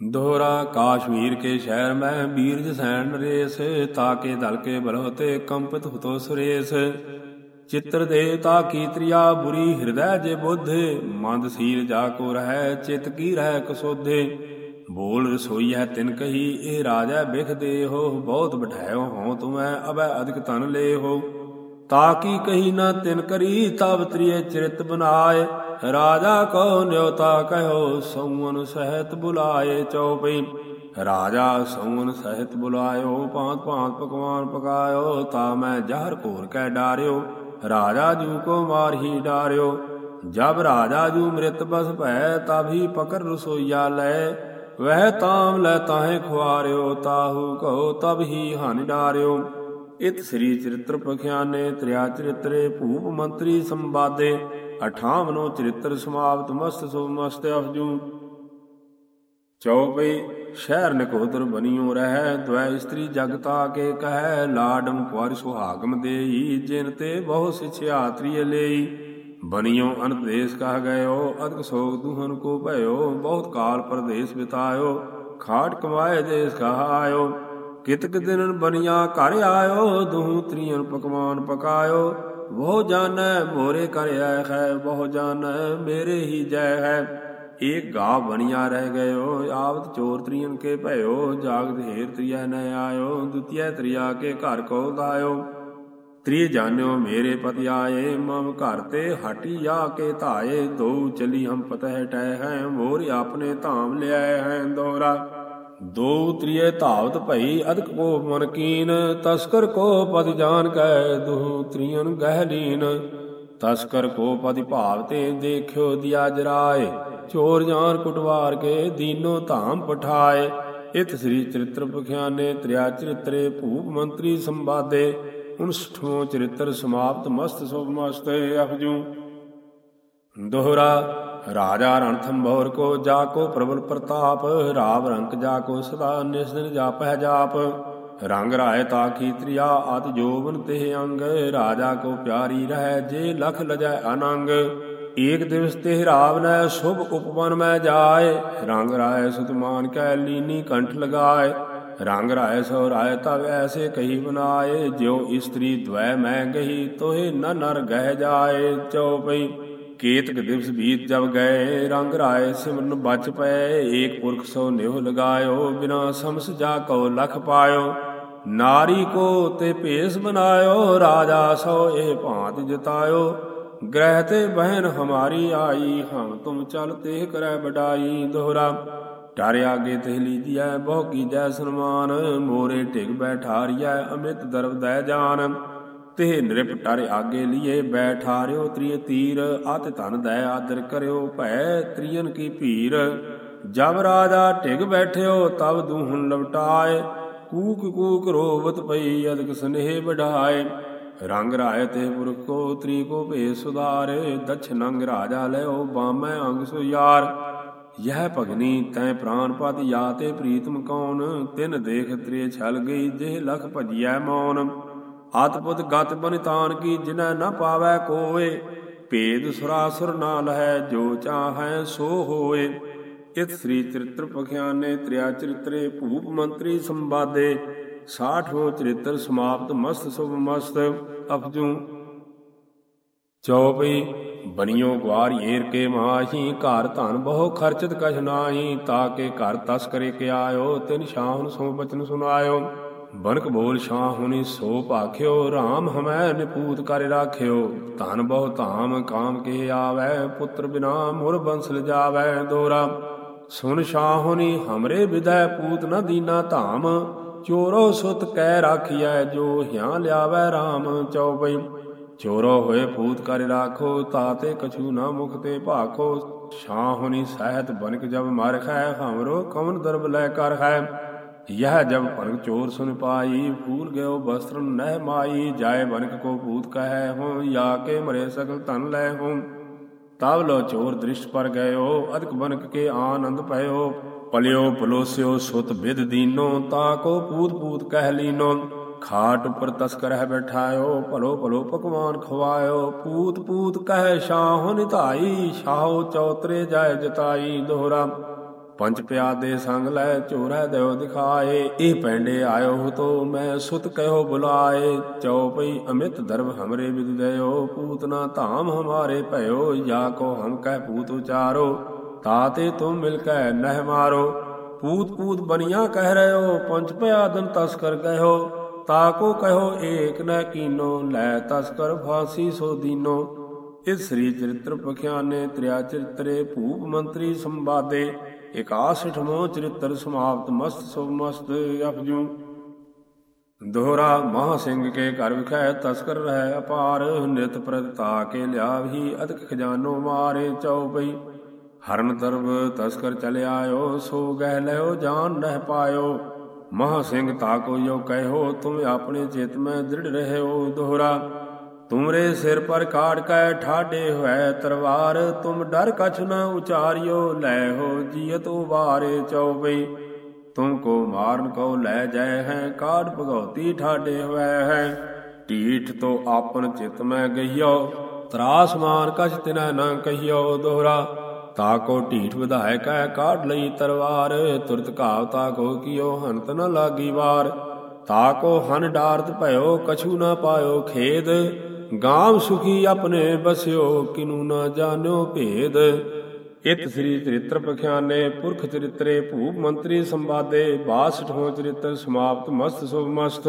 ਦੋਹਰਾ ਕਾਸ਼ਮੀਰ ਕੇ ਸ਼ਹਿਰ ਮੈਂ ਬੀਰਜ ਸੈਨ ਰੇਸ, ਤਾਕੇ ਦਲ ਕੇ ਬਲਵਤੇ ਕੰਪਿਤ ਹੁਤੋ ਸੁਰੇਸ। ਚਿੱਤਰ ਦੇਵਤਾ ਕੀ ਤ੍ਰਿਆ ਬੁਰੀ ਹਿਰਦੈ ਜੇ ਬੁੱਧ, ਮੰਦ ਸੀਲ ਜਾ ਕੋ ਰਹਿ, ਚਿਤ ਕੀ ਰਹਿ ਕਸੋਧੇ ਬੋਲ ਰਸੋਈ ਹੈ ਤਿਨ ਕਹੀ, ਇਹ ਰਾਜਾ ਬਿਖ ਦੇ ਹੋ ਬਹੁਤ ਬਠਾਇਓ ਹੋ ਤੁਮੈ, ਅਬੈ ਅਧਿਕ ਤਨ ਲੈ ਹੋ ਤਾ ਕੀ ਕਹੀ ਨਾ ਤਿਨ ਕਰੀ, ਤਬ ਤ੍ਰਿਏ ਚਰਿਤ ਬਨਾਏ। ਰਾਜਾ ਕੋ ਨਿਉਤਾ ਕਹਿਓ, ਸੌਵਨ ਸਹਿਤ ਬੁਲਾਏ ਚਉਪਈ। ਰਾਜਾ ਸੌਵਨ ਸਹਿਤ ਬੁਲਾਇਓ, ਭਾਂਤ ਭਾਂਤ ਪਕਵਾਨ ਪਕਾਇਓ, ਤਾ ਮੈਂ ਜਹਰ ਘੋਰ ਕੈ ਡਾਰਿਓ। ਰਾਜਾ ਜੂ ਕੋ ਮਾਰ ਹੀ ਡਾਰਿਓ। ਜਬ ਰਾਜਾ ਜੂ ਮ੍ਰਿਤ ਬਸ ਭੈ ਤਭੀ ਪਕਰ ਰਸੋਈਆ ਲੈ। ਵਹਿ ਤਾਮ ਲੈ ਤਾਹੇ ਖੁਆਰਿਓ, ਤਾਹੂ ਕਹੋ ਤਬ ਹੀ ਹਨ ਡਾਰਿਓ। ਇਤ ਸ੍ਰੀ ਚਰਿਤ੍ਰ ਪਖਿਆਨੇ ਤ੍ਰਿਆ ਚਰਿਤਰੇ, ਭੂਪ ਮੰਤਰੀ ਸੰਵਾਦੇ 58ਨੋ ਚਰਿਤ੍ਰ ਸਮਾਪਤ, ਮਸਤ ਸੋ ਮਸਤ ਅਫਜੂ। ਚੌਪਈ ਸ਼ਹਿਰ ਨਕੋਦਰ ਬਨਿਓ ਰਹਿ ਦ્વੈ ਇਸਤਰੀ ਜਗਤਾ ਕੇ ਕਹੈ ਲਾਡਮ ਕੁਾਰ ਸੁਹਾਗਮ ਦੇਈ, ਜਿਨ ਤੇ ਬਹੁ ਸਿਛਿਆ ਤ੍ਰਿਯ ਲਈ। ਬਨਿਓ ਅਨਦੇਸ ਦੇਸ ਕਹ ਗਇਓ, ਅਦਕ ਸੋਗ ਦੁਹਨ ਕੋ ਭਇਓ, ਬਹੁਤ ਕਾਲ ਪਰਦੇਸ ਬਿਤਾਇਓ, ਖਾਟ ਕਮਾਏ ਦੇਸ ਕਹਾਇਓ। ਕਿਤਕ ਦਿਨ ਬਨਿਆ ਘਰ ਆਇਓ, ਦੂਹ ਤ੍ਰਿਯਨ ਪਕਵਾਨ ਪਕਾਇਓ। ਬਹੁ ਜਾਣੈ ਮੋਰੇ ਕਰ ਆਇ ਹੈ, ਬਹੁ ਜਾਣੈ ਮੇਰੇ ਹੀ ਜੈ ਹੈ। ਏਕ ਗਾ ਬਨਿਆ ਰਹਿ ਗਇਓ, ਆਵਤ ਚੋਰ ਤ੍ਰਿਯਨ ਕੇ ਭਇਓ, ਜਾਗਤ ਹੇਰ ਤ੍ਰਿਆ ਨ ਆਇਓ ਦੁਤੀਆ ਤ੍ਰਿਆ ਕੇ ਘਰ ਕੋ ਦਾਇਓ ਤ੍ਰਿ ਜਾਣਿਓ ਮੇਰੇ ਪਤਿ ਆਏ, ਮਮ ਘਰ ਤੇ ਹਟੀ ਆ ਕੇ ਧਾਏ, ਦੋ ਚਲੀ ਹਮ ਪਤਹਿ ਟੈ ਹੈ, ਮੋਰ ਆਪਣੇ ਧਾਮ ਲਿਆਏ ਹੈ, ਦੋਰਾ। ਦੋ ਤ੍ਰਿਏ ਧਾਵਤ ਭਈ ਅਦਕ ਕੋ ਮਨ ਕੀਨ, ਤਸਕਰ ਕੋ ਪਦ ਜਾਣ ਕੈ ਦੁਹ ਤ੍ਰਿਯਨ ਗਹਿ ਲੀਨ। ਤਸਕਰ ਕੋ ਪਦ ਭਾਵ ਤੇ ਦੇਖਿਓ ਦਿਆ ਜਰਾਏ, ਚੋਰ ਜਾਨ ਕੁਟਵਾਰ ਕੇ ਦੀਨੋ ਧਾਮ ਪਠਾਏ। ਇਤ ਸ੍ਰੀ ਚਰਿਤ੍ਰ ਪਖਿਆਨੇ ਤ੍ਰਿਆ ਚਰਿਤਰੇ ਭੂਪ ਮੰਤਰੀ ਸੰਵਾਦੇ 59ਵਾਂ ਚਰਿਤ੍ਰ ਸਮਾਪਤ ਮਸਤ ਸੁਭ ਮਸਤ ਅਫਜੂ। ਦੋਹਰਾ ਰਾਜਾ ਰਣਥੰਭੌਰ ਕੋ ਜਾ ਕੋ ਪ੍ਰਬਲ ਪ੍ਰਤਾਪ ਰਾਵ ਰੰਕ ਜਾ ਕੋ ਸਦਾ ਨਿਸਦਨ ਜਾਪਹਿ ਜਾਪ ਰੰਗ ਰਾਏ ਤਾ ਕੀ ਤ੍ਰਿਆ ਅਤ ਜੋਬਨ ਤੇ ਅੰਗ ਰਾਜਾ ਕੋ ਪਿਆਰੀ ਰਹਿ ਜੇ ਲਖ ਲਜੈ ਅਨੰਗ ਏਕ ਦਿਵਸ ਤੇ ਰਾਵ ਨੈ ਸ਼ੁਭ ਉਪਵਨ ਮੈਂ ਜਾਏ ਰੰਗ ਰਾਏ ਸੁਤਮਾਨ ਕੈ ਲੀਨੀ ਕੰਠ ਲਗਾਏ ਰੰਗ ਰਾਏ ਸੋ ਰਾਏ ਤਵ ਐਸੇ ਕਹੀ ਬਨਾਏ ਜਿਉ ਇਸਤਰੀ ਦ્વੈ ਮੈਂ ਗਹੀ ਤੋਹਿ ਨ ਨਰ ਗਹਿ ਜਾਏ ਚਉਪਈ ਕੇਤਕ ਦਿਵਸ ਬੀਤ ਜਬ ਗਏ, ਰੰਗ ਰਾਏ ਸਿਮਰਨ ਬਚ ਪਏ। ਏਕ ਪੁਰਖ ਸੋ ਨਿਹ ਲਗਾਇਓ, ਬਿਨਾ ਸਮਸ ਜਾ ਕੋ ਲਖ ਪਾਇਓ। ਨਾਰੀ ਕੋ ਤੇ ਭੇਸ ਬਨਾਇਓ, ਰਾਜਾ ਸੋ ਇਹ ਭਾਂਤ ਜਿਤਾਇਓ। ਗ੍ਰਹਿ ਤੇ ਬਹਿਨ ਹਮਾਰੀ ਆਈ, ਹਮ ਤੁਮ ਚਲ ਤੇ ਕਰੈ ਬਡਾਈ ਦੋਹਰਾ, ਡਰ ਆਗੇ ਤੇ ਲੀਜੀਐ, ਬਹੁ ਕੀਜੈ ਸਨਮਾਨ। ਮੋਰੇ ਢਿਗ ਬੈਠਾਰੀਐ ਅਮਿਤ ਦਰਬ ਦੈ ਜਾਨ। ਤੇ ਨਿਰਪ ਟਰ ਆਗੇ ਲੀਏ, ਬੈਠਾਰਿਓ ਤ੍ਰਿਯ ਤੀਰ, ਅਤ ਧਨ ਦੈ ਆਦਰ ਕਰਿਓ ਭੈ ਤ੍ਰਿਯਨ ਕੀ ਭੀਰ। ਜਬ ਰਾਜਾ ਢਿਗ ਬੈਠਿਓ, ਤਬ ਦੂਹਨ ਲਵਟਾਏ, ਕੂਕ ਕੂਕ ਰੋਵਤ ਪਈ, ਅਦਕ ਸਨੇਹ ਵਢਾਏ। ਰੰਗ ਰਾਏ ਤੇ ਪੁਰਖ ਕੋ ਤ੍ਰੀ ਕੋ ਭੇ ਸੁਧਾਰੇ ਦਛ ਨੰਗ ਰਾਜਾ ਲਿਓ ਬਾਮੈ ਅੰਗ ਸੋ ਯਾਰ। ਯਹ ਭਗਨੀ ਤੈ ਪ੍ਰਾਨ ਪਤ ਯਾ ਤੇ ਪ੍ਰੀਤਮ ਕੌਣ, ਤਿਨ ਦੇਖ ਤ੍ਰੇ ਛਲ ਗਈ, ਜਿਹ ਲਖ ਭਜਿਐ ਮੌਨ। ਆਤਪੁਤ ਗਤ ਬਨਿਤਾਨ ਕੀ ਜਿਨੈ ਨ ਪਾਵੈ ਕੋਏ ਭੇਦ ਸੁਰਾਸੁਰ ਨਾਲ ਹੈ ਜੋ ਚਾਹੈ ਸੋ ਹੋਏ ਇਤ ਸ੍ਰੀ ਚਰਿਤ੍ਰ ਪਖਿਆਨੇ ਤ੍ਰਿਆ ਚਰਿਤਰੇ ਭੂਪ ਮੰਤਰੀ ਸੰਵਾਦੇ 60ਵਾਂ ਚਰਿਤ੍ਰ ਸਮਾਪਤ ਮਸਤ ਸੁਭ ਮਸਤ ਅਫਜੂ ਚੌਪਈ ਬਨਿਓ ਗਵਾਰ ਏਰ ਕੇ ਮਾਹੀ ਘਰ ਧਨ ਬਹੁ ਖਰਚਤ ਕਛ ਨਾਹੀ ਤਾਕੇ ਘਰ ਤਸ ਕਰੇ ਕੇ ਆਇਓ, ਤਿਨ ਸ਼ਾਹਨ ਸੋ ਬਚਨ ਸੁਨਾਇਓ। ਬਨਕ ਬੋਲ ਸ਼ਾਹੁਨੀ ਸੋ ਭਾਖਿਓ RAM ਹਮੈ ਨਿਪੂਤ ਕਰ ਰਾਖਿਓ। ਧਨ ਬਹੁ ਧਾਮ, ਕਾਮ ਕੇ ਆਵੈ, ਪੁੱਤਰ ਬਿਨਾ ਮੁਰ ਬੰਸ ਲਜਾਵੈ ਦੋਰਾ। ਸੁਨ ਸ਼ਾਹੁਨੀ ਹਮਰੇ ਵਿਦੈ ਪੂਤ ਨ ਦੀਨਾ ਧਾਮ, ਚੋਰੋ ਸੁਤ ਕਹਿ ਰਾਖਿਐ, ਜੋ ਹਿਆ ਲਿਆਵੈ RAM ਚਉਪਈ। ਚੋਰੋ ਹੋਏ ਪੂਤ ਕਰ ਰਾਖੋ, ਤਾਤੇ ਕਛੂ ਨਾ ਮੁਖ ਤੇ ਭਾਖੋ। ਸ਼ਾਹ ਸ਼ਾਹੁਨੀ ਸਹਿਤ ਬਨਕ ਜਬ ਮਰ ਖੈ ਹਮਰੋ ਕਵਨ ਦਰਬ ਲੈ ਕਰ ਹੈ। यह जब भनक चोर सुन पाई फूल गयो वस्त्र नह माई जाय भनक को भूत कहे हो या के मरे सकल तन लय हो तब लो चोर दृष्ट पर गयो अधिक बनक के आनंद पयो पलियो पलोस्यो सुत विद दीनो ताको पूत पूत कह लीनो खाट पर तस्कर है बैठायो पलो पलो पकवान खवायो पूत पूत कह शाहो निताई शाहो चौतरे जाय जताई दोहरा ਪੰਜ ਪਿਆਦੇ ਸੰਗ ਲੈ ਝੋਰੈ ਦਿਓ ਦਿਖਾਏ, ਇਹ ਪੈਂਡੇ ਆਇਓ ਤੋ ਮੈਂ ਸੁਤ ਕਹਿਓ ਬੁਲਾਏ। ਚਉਪਈ ਅਮਿਤ ਦਰਬ ਹਮਰੇ ਵਿਦ ਦਇਓ ਪੂਤਨਾ ਧਾਮ ਹਮਾਰੇ ਭਇਓ ਜਾ ਕੋ ਹਮ ਕਹਿ ਪੂਤ ਉਚਾਰੋ ਤਾਤੇ ਤੁਮ ਮਿਲ ਕੈ ਨਹਿ ਮਾਰੋ। ਪੂਤ ਪੂਤ ਬਨੀਆਂ ਕਹਿ ਰਹਿਓ ਪੰਜ ਪਿਆਦਨ ਤਸਕਰ ਕਹਿਓ ਤਾਕੋ ਕਹਿਓ ਏਕ ਨ ਕੀਨੋ, ਲੈ ਤਸਕਰ ਫਾਸੀ ਸੋ ਦੀਨੋ। ਇਸ ਸ੍ਰੀ ਚਰਿਤ੍ਰ ਪਖਿਆਨੇ, ਤ੍ਰਿਆ ਚਰਿਤਰੇ, ਭੂਪ ਮੰਤਰੀ ਸੰਵਾਦੇ। 61ਵਾਂ ਚਰਿਤ੍ਰ ਸਮਾਪਤ ਮਸਤ ਸੋ ਮਸਤ ਅਪਜੂ ਦੋਹਰਾ ਮਹਾ ਸਿੰਘ ਕੇ ਘਰ ਵਿਖੈ ਤਸਕਰ ਰਹਿ ਅਪਾਰ, ਨਿਤ ਪ੍ਰਤਾ ਕੇ ਲਿਆ ਵੀ ਅਦਕ ਖਜ਼ਾਨੋ ਮਾਰੇ ਚਉਪਈ। ਹਰਨ ਤਰਬ ਤਸਕਰ ਚਲ ਆਇਓ ਸੋ ਗਹਿ ਲਿਓ, ਜਾਨ ਰਹਿ ਪਾਇਓ। ਮਹਾ ਸਿੰਘ ਤਾਕੋ ਜੋ ਕਹਿਓ, ਤੁਮ ਆਪਣੇ ਚਿਤ ਮੈਂ ਦ੍ਰਿੜ ਰਹਿਓ। ਦੋਹਰਾ ਤੁਮਰੇ ਸਿਰ ਪਰ ਕਾੜ ਕੈ ਠਾਡੇ ਹੋਇ ਤਰਵਾਰ, ਤੁਮ ਡਰ ਕਛ ਨ ਉਚਾਰਿਓ, ਲੈ ਹੋ ਜੀਤ ਉਬਾਰੇ ਚਉਪਈ ਤੁਮ ਕੋ ਮਾਰਨ ਕੋ ਲੈ ਜਾਏ ਹੈ, ਕਾੜ ਭਗਉਤੀ ਠਾਡੇ ਹੋਇ ਹੈ। ਢੀਠ ਤੋ ਆਪਨ ਚਿਤ ਮੈਂ ਗਈਓ ਤਰਾਸ ਮਾਨ ਕਛ ਤਿਨੈ ਨ ਕਹੀਓ ਦੋਹਰਾ। ਤਾਕੋ ਢੀਠ ਵਿਧਾਇਕ ਹੈ ਕਾਢ ਲਈ ਤਰਵਾਰ, ਤੁਰਤ ਘਾਵ ਤਾਕੋ ਕੀਓ ਹੰਤ ਨ ਲਾਗੀ ਵਾਰ। ਤਾ ਕੋ ਹਨ ਡਾਰਤ ਭਇਓ, ਕਛੂ ਨ ਪਾਇਓ ਖੇਦ ਗਾਮ ਸੁਖੀ ਆਪਣੇ ਬਸਿਓ, ਕਿਨੂ ਨਾ ਜਾਣਿਓ ਭੇਦ। ਇਤ ਸ੍ਰੀ ਚਰਿਤ੍ਰ ਪਖਿਆਨੇ, ਪੁਰਖ ਚਰਿਤਰੇ, ਭੂਪ ਮੰਤਰੀ ਸੰਵਾਦੇ 62 ਚਰਿਤ੍ਰ ਸਮਾਪਤ, ਮਸਤ ਸੁਭ ਮਸਤ।